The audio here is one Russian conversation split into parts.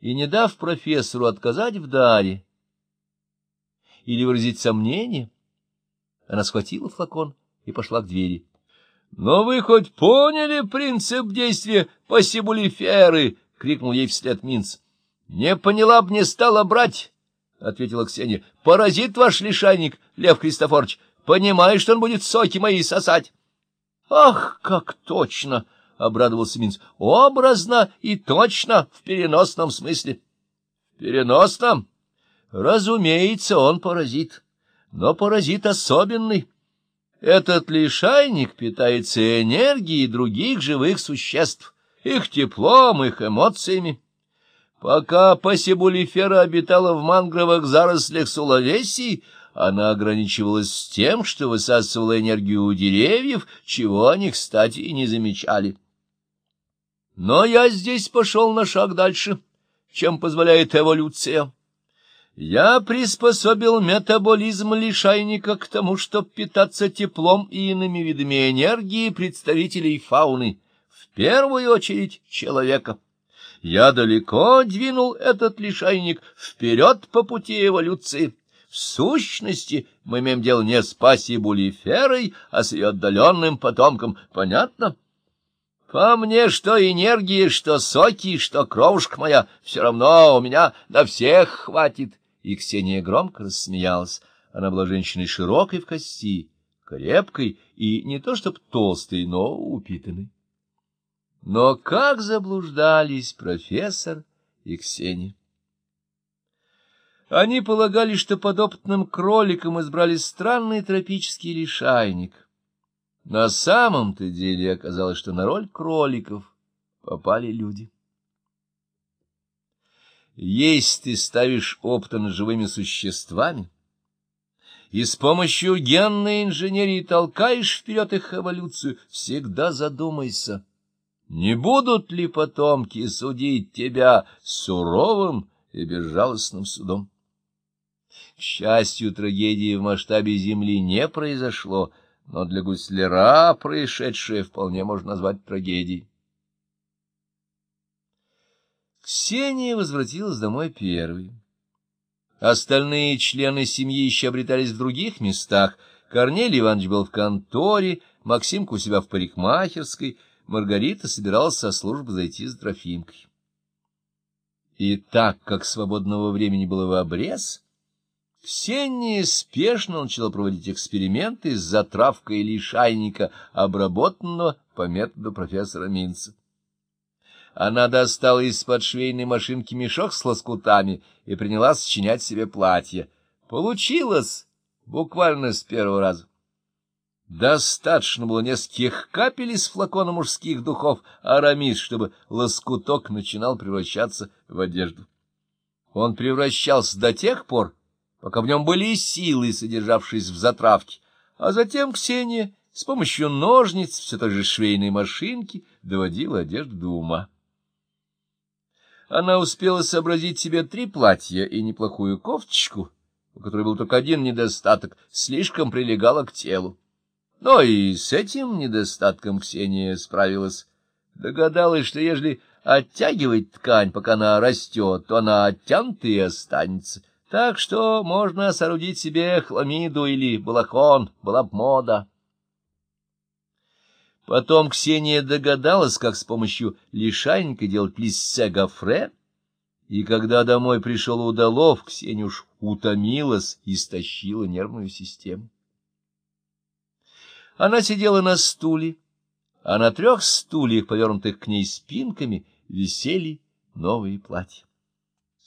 и, не дав профессору отказать в даре или выразить сомнение, она схватила флакон и пошла к двери. — Но вы хоть поняли принцип действия пассибулиферы? — крикнул ей вслед Минц. — Не поняла б, не стала брать, — ответила Ксения. — Паразит ваш лишайник, Лев Христофорович. Понимаешь, что он будет соки мои сосать? — Ах, как точно! — обрадовался Минц. — Образно и точно, в переносном смысле. — В переносном? Разумеется, он паразит, но паразит особенный. Этот лишайник питается энергией других живых существ, их теплом, их эмоциями. Пока пассибулифера обитала в мангровых зарослях Сулавесии, она ограничивалась тем, что высасывала энергию у деревьев, чего они, кстати, и не замечали. Но я здесь пошел на шаг дальше, чем позволяет эволюция. Я приспособил метаболизм лишайника к тому, чтобы питаться теплом и иными видами энергии представителей фауны, в первую очередь человека. Я далеко двинул этот лишайник вперед по пути эволюции. В сущности, мы имеем дело не с пассибулиферой, а с ее отдаленным потомком. Понятно? По мне, что энергии, что соки, что кровушка моя, все равно у меня на всех хватит и Ксения громко рассмеялась. Она была женщиной широкой в кости, крепкой и не то чтоб толстой, но упитанной. Но как заблуждались профессор и Ксения! Они полагали, что подопытным кроликам избрали странный тропический лишайник. На самом-то деле оказалось, что на роль кроликов попали люди. Есть ты ставишь опыты над живыми существами, и с помощью генной инженерии толкаешь вперед их эволюцию, всегда задумайся, не будут ли потомки судить тебя суровым и безжалостным судом. К счастью, трагедии в масштабе Земли не произошло, но для гусляра происшедшее вполне можно назвать трагедией. Ксения возвратилась домой первой. Остальные члены семьи еще обретались в других местах. Корнелий Иванович был в конторе, Максимка у себя в парикмахерской, Маргарита собиралась со службы зайти с Трофимкой. И так как свободного времени было в обрез, Ксения спешно начала проводить эксперименты с затравкой лишайника, обработанного по методу профессора Минца. Она достала из-под швейной машинки мешок с лоскутами и принялась сочинять себе платье. Получилось буквально с первого раза. Достаточно было нескольких капель из флакона мужских духов арамис, чтобы лоскуток начинал превращаться в одежду. Он превращался до тех пор, пока в нем были силы, содержавшиеся в затравке, а затем Ксения с помощью ножниц все той же швейной машинки доводила одежду до ума. Она успела сообразить себе три платья и неплохую кофточку, у которой был только один недостаток — слишком прилегала к телу. Но и с этим недостатком Ксения справилась. Догадалась, что ежели оттягивать ткань, пока она растет, то она оттянутой и останется. Так что можно соорудить себе хламиду или балахон, была б мода. Потом Ксения догадалась, как с помощью лишайника делать лиссе гофре, и когда домой пришел удалов, Ксения уж утомилась и истощила нервную систему. Она сидела на стуле, а на трех стульях, повернутых к ней спинками, висели новые платья.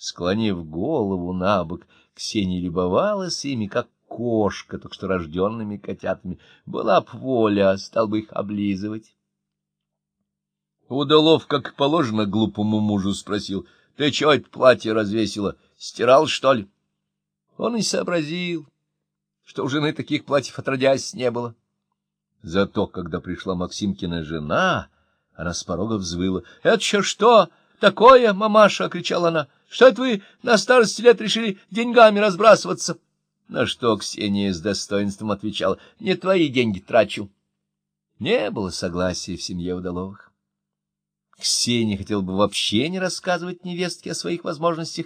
Склонив голову на бок, Ксения любовалась ими, как кошка, только что рожденными котятами. Была б воля, стал бы их облизывать. Удалов, как положено, глупому мужу спросил, — Ты чего это платье развесила? Стирал, что ли? Он и сообразил, что у жены таких платьев отродясь не было. Зато, когда пришла Максимкина жена, она с порога взвыла. — Это еще что такое, мамаша? — кричала она. — Что это вы на старости лет решили деньгами разбрасываться? — на что Ксения с достоинством отвечала, — не твои деньги трачу. Не было согласия в семье Удаловых. Ксения хотела бы вообще не рассказывать невестке о своих возможностях